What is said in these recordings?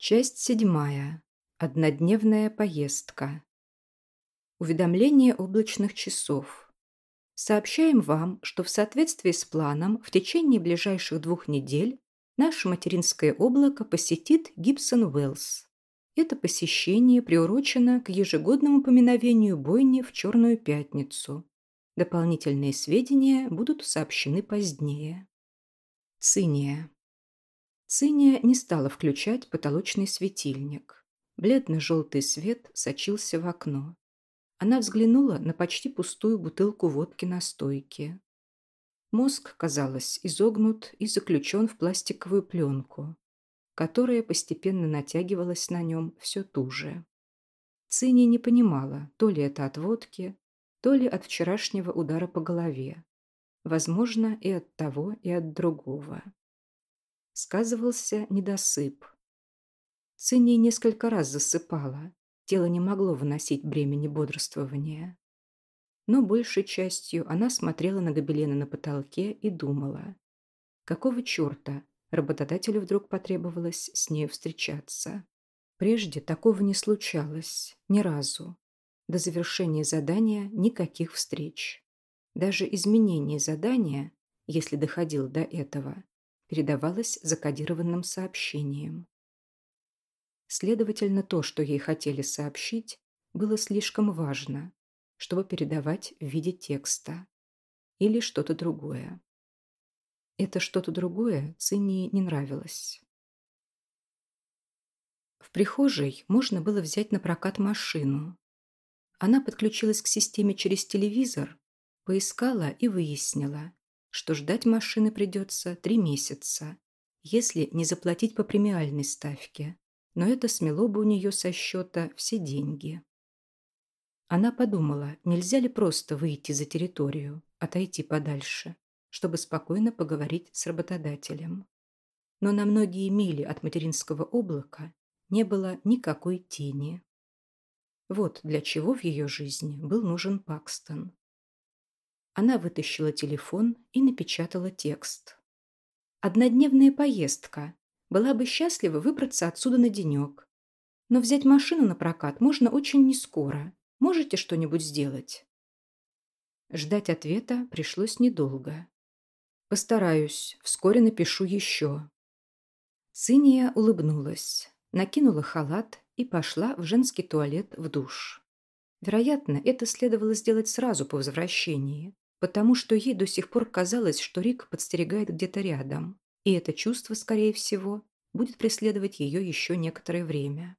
Часть седьмая. Однодневная поездка. Уведомление облачных часов. Сообщаем вам, что в соответствии с планом в течение ближайших двух недель наше материнское облако посетит Гибсон Уэллс. Это посещение приурочено к ежегодному поминовению бойни в Черную Пятницу. Дополнительные сведения будут сообщены позднее. Циния. Циния не стала включать потолочный светильник. Бледно-желтый свет сочился в окно. Она взглянула на почти пустую бутылку водки на стойке. Мозг, казалось, изогнут и заключен в пластиковую пленку, которая постепенно натягивалась на нем все туже. Циния не понимала, то ли это от водки, то ли от вчерашнего удара по голове. Возможно, и от того, и от другого сказывался недосып. Цинни несколько раз засыпала, тело не могло выносить бремени бодрствования. Но большей частью она смотрела на гобелены на потолке и думала, какого черта работодателю вдруг потребовалось с нею встречаться. Прежде такого не случалось, ни разу. До завершения задания никаких встреч. Даже изменение задания, если доходило до этого, передавалось закодированным сообщением. Следовательно, то, что ей хотели сообщить, было слишком важно, чтобы передавать в виде текста или что-то другое. Это что-то другое Цинии не нравилось. В прихожей можно было взять на прокат машину. Она подключилась к системе через телевизор, поискала и выяснила, что ждать машины придется три месяца, если не заплатить по премиальной ставке, но это смело бы у нее со счета все деньги. Она подумала, нельзя ли просто выйти за территорию, отойти подальше, чтобы спокойно поговорить с работодателем. Но на многие мили от материнского облака не было никакой тени. Вот для чего в ее жизни был нужен Пакстон. Она вытащила телефон и напечатала текст. «Однодневная поездка. Была бы счастлива выбраться отсюда на денек. Но взять машину на прокат можно очень нескоро. Можете что-нибудь сделать?» Ждать ответа пришлось недолго. «Постараюсь. Вскоре напишу еще». Циния улыбнулась, накинула халат и пошла в женский туалет в душ. Вероятно, это следовало сделать сразу по возвращении, потому что ей до сих пор казалось, что Рик подстерегает где-то рядом, и это чувство, скорее всего, будет преследовать ее еще некоторое время.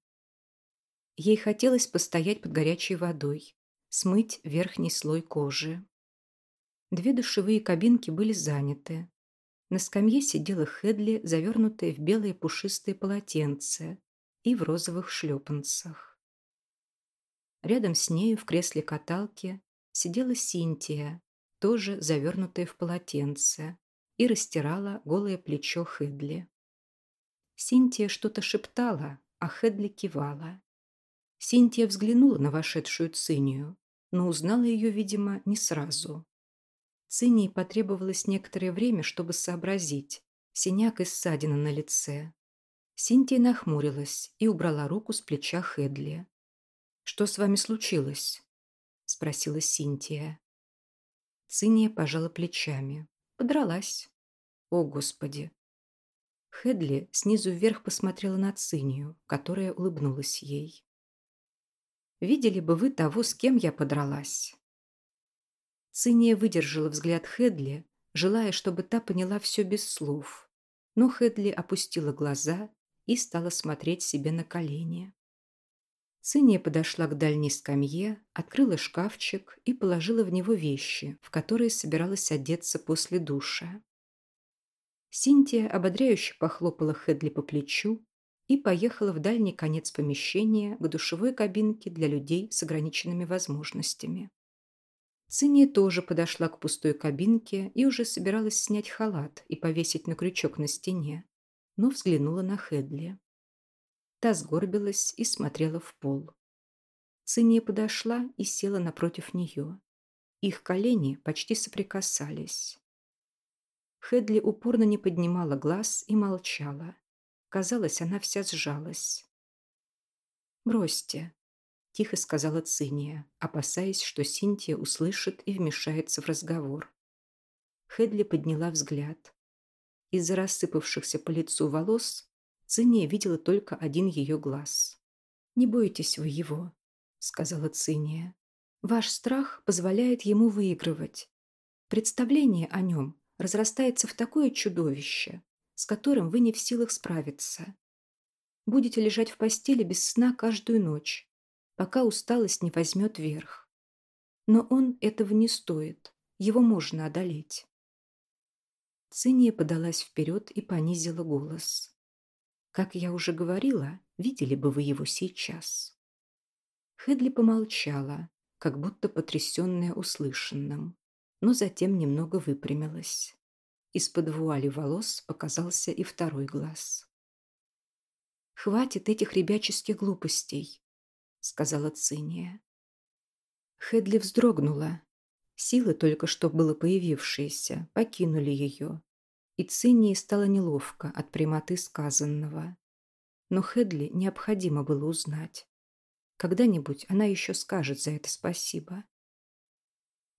Ей хотелось постоять под горячей водой, смыть верхний слой кожи. Две душевые кабинки были заняты. На скамье сидела Хедли, завернутая в белое пушистое полотенце и в розовых шлепанцах. Рядом с нею в кресле каталки сидела Синтия, тоже завернутая в полотенце, и растирала голое плечо Хедли. Синтия что-то шептала, а Хедли кивала. Синтия взглянула на вошедшую Цинию, но узнала ее, видимо, не сразу. Цинии потребовалось некоторое время, чтобы сообразить. Синяк и ссадина на лице. Синтия нахмурилась и убрала руку с плеча Хедли. «Что с вами случилось?» – спросила Синтия. Циния пожала плечами. Подралась. О, Господи! Хедли снизу вверх посмотрела на Цинию, которая улыбнулась ей. «Видели бы вы того, с кем я подралась?» Циния выдержала взгляд Хедли, желая, чтобы та поняла все без слов. Но Хедли опустила глаза и стала смотреть себе на колени. Циния подошла к дальней скамье, открыла шкафчик и положила в него вещи, в которые собиралась одеться после душа. Синтия ободряюще похлопала Хедли по плечу и поехала в дальний конец помещения к душевой кабинке для людей с ограниченными возможностями. Циния тоже подошла к пустой кабинке и уже собиралась снять халат и повесить на крючок на стене, но взглянула на Хедли. Та сгорбилась и смотрела в пол. Циния подошла и села напротив нее. Их колени почти соприкасались. Хедли упорно не поднимала глаз и молчала. Казалось, она вся сжалась. «Бросьте», – тихо сказала Циния, опасаясь, что Синтия услышит и вмешается в разговор. Хедли подняла взгляд. Из-за рассыпавшихся по лицу волос Циния видела только один ее глаз. «Не бойтесь вы его», – сказала Циния. «Ваш страх позволяет ему выигрывать. Представление о нем разрастается в такое чудовище, с которым вы не в силах справиться. Будете лежать в постели без сна каждую ночь, пока усталость не возьмет верх. Но он этого не стоит, его можно одолеть. Циния подалась вперед и понизила голос. Как я уже говорила, видели бы вы его сейчас. Хедли помолчала, как будто потрясенная услышанным, но затем немного выпрямилась. Из-под вуали волос показался и второй глаз. «Хватит этих ребяческих глупостей», — сказала Циния. Хедли вздрогнула. Силы, только что было появившиеся, покинули ее, и Цинии стало неловко от прямоты сказанного. Но Хедли необходимо было узнать. Когда-нибудь она еще скажет за это спасибо.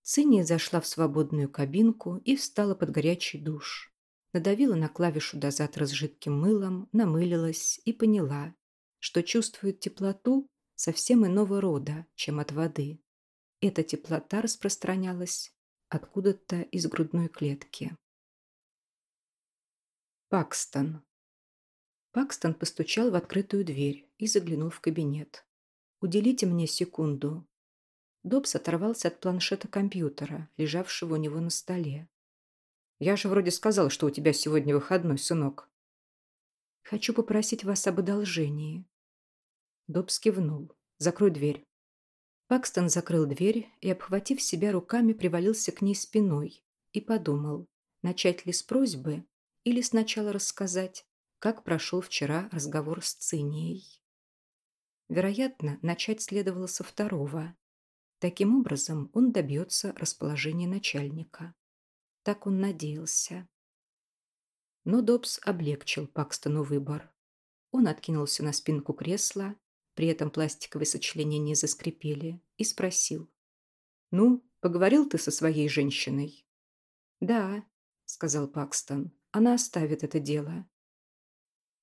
Циния зашла в свободную кабинку и встала под горячий душ надавила на клавишу дозатора с жидким мылом, намылилась и поняла, что чувствует теплоту совсем иного рода, чем от воды. Эта теплота распространялась откуда-то из грудной клетки. Пакстон. Пакстон постучал в открытую дверь и заглянул в кабинет. «Уделите мне секунду». Добс оторвался от планшета компьютера, лежавшего у него на столе. Я же вроде сказал, что у тебя сегодня выходной, сынок. Хочу попросить вас об одолжении. Добс кивнул. Закрой дверь. Пакстон закрыл дверь и, обхватив себя руками, привалился к ней спиной и подумал, начать ли с просьбы или сначала рассказать, как прошел вчера разговор с Цинией. Вероятно, начать следовало со второго. Таким образом, он добьется расположения начальника. Так он надеялся. Но Добс облегчил Пакстону выбор. Он откинулся на спинку кресла, при этом пластиковые сочленения заскрипели, и спросил. «Ну, поговорил ты со своей женщиной?» «Да», — сказал Пакстон, — «она оставит это дело».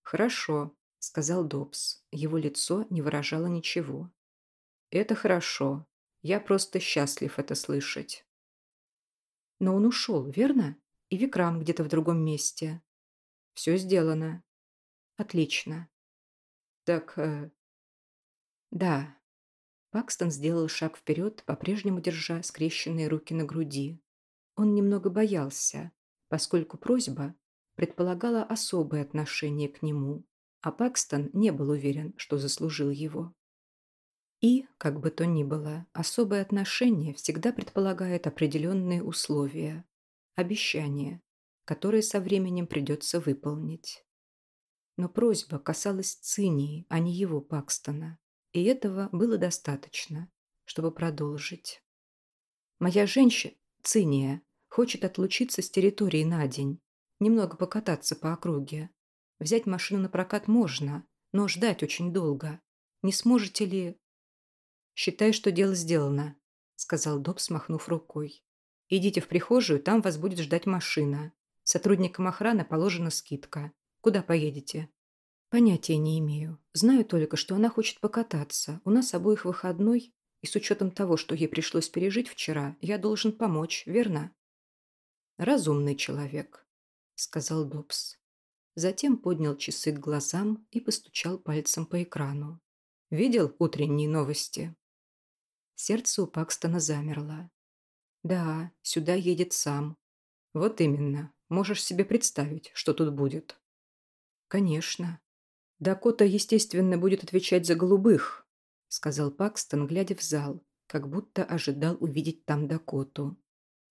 «Хорошо», — сказал Добс. Его лицо не выражало ничего. «Это хорошо. Я просто счастлив это слышать». Но он ушел, верно? И Викрам где-то в другом месте. Все сделано. Отлично. Так, э... да. Пакстон сделал шаг вперед, по-прежнему держа скрещенные руки на груди. Он немного боялся, поскольку просьба предполагала особое отношение к нему, а Пакстон не был уверен, что заслужил его. И, как бы то ни было, особое отношение всегда предполагает определенные условия, обещания, которые со временем придется выполнить. Но просьба касалась Цинии, а не его Пакстона, и этого было достаточно, чтобы продолжить. «Моя женщина, Циния, хочет отлучиться с территории на день, немного покататься по округе. Взять машину на прокат можно, но ждать очень долго. Не сможете ли...» «Считай, что дело сделано», — сказал Доб, смахнув рукой. «Идите в прихожую, там вас будет ждать машина. Сотрудникам охраны положена скидка. Куда поедете?» «Понятия не имею. Знаю только, что она хочет покататься. У нас обоих выходной, и с учетом того, что ей пришлось пережить вчера, я должен помочь, верно?» «Разумный человек», — сказал Добс. Затем поднял часы к глазам и постучал пальцем по экрану. «Видел утренние новости?» Сердце у Пакстона замерло. «Да, сюда едет сам». «Вот именно. Можешь себе представить, что тут будет?» «Конечно. Дакота, естественно, будет отвечать за голубых», сказал Пакстон, глядя в зал, как будто ожидал увидеть там Дакоту.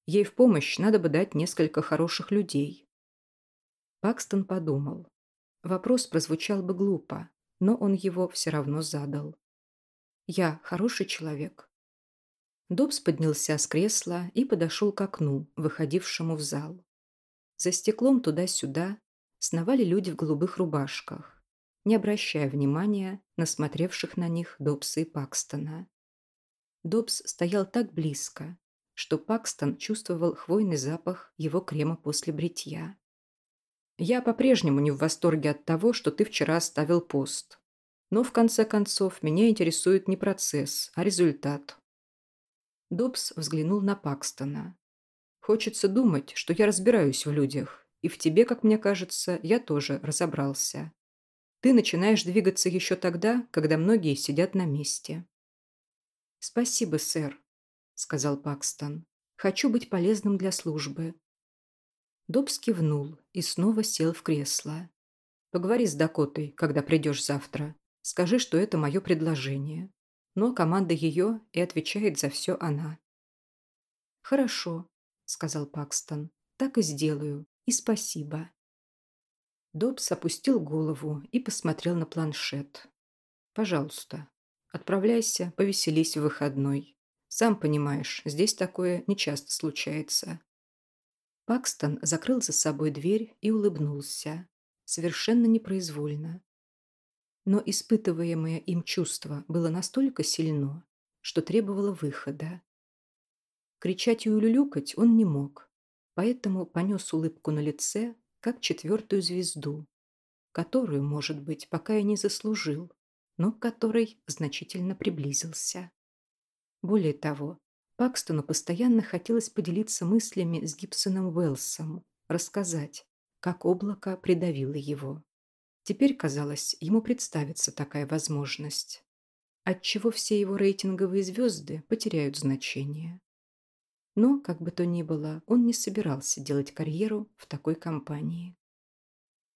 «Ей в помощь надо бы дать несколько хороших людей». Пакстон подумал. Вопрос прозвучал бы глупо, но он его все равно задал. «Я хороший человек?» Добс поднялся с кресла и подошел к окну, выходившему в зал. За стеклом туда-сюда сновали люди в голубых рубашках, не обращая внимания на смотревших на них Добса и Пакстона. Добс стоял так близко, что Пакстон чувствовал хвойный запах его крема после бритья. «Я по-прежнему не в восторге от того, что ты вчера оставил пост. Но, в конце концов, меня интересует не процесс, а результат». Добс взглянул на Пакстона. «Хочется думать, что я разбираюсь в людях, и в тебе, как мне кажется, я тоже разобрался. Ты начинаешь двигаться еще тогда, когда многие сидят на месте». «Спасибо, сэр», сказал Пакстон. «Хочу быть полезным для службы». Добс кивнул и снова сел в кресло. «Поговори с Дакотой, когда придешь завтра. Скажи, что это мое предложение. Но команда ее и отвечает за все она». «Хорошо», — сказал Пакстон. «Так и сделаю. И спасибо». Добс опустил голову и посмотрел на планшет. «Пожалуйста, отправляйся, повеселись в выходной. Сам понимаешь, здесь такое нечасто случается. Пакстон закрыл за собой дверь и улыбнулся. Совершенно непроизвольно. Но испытываемое им чувство было настолько сильно, что требовало выхода. Кричать и улюлюкать он не мог, поэтому понес улыбку на лице, как четвертую звезду, которую, может быть, пока и не заслужил, но к которой значительно приблизился. Более того, Пакстону постоянно хотелось поделиться мыслями с Гибсоном Уэллсом, рассказать, как облако придавило его. Теперь, казалось, ему представится такая возможность, отчего все его рейтинговые звезды потеряют значение. Но, как бы то ни было, он не собирался делать карьеру в такой компании.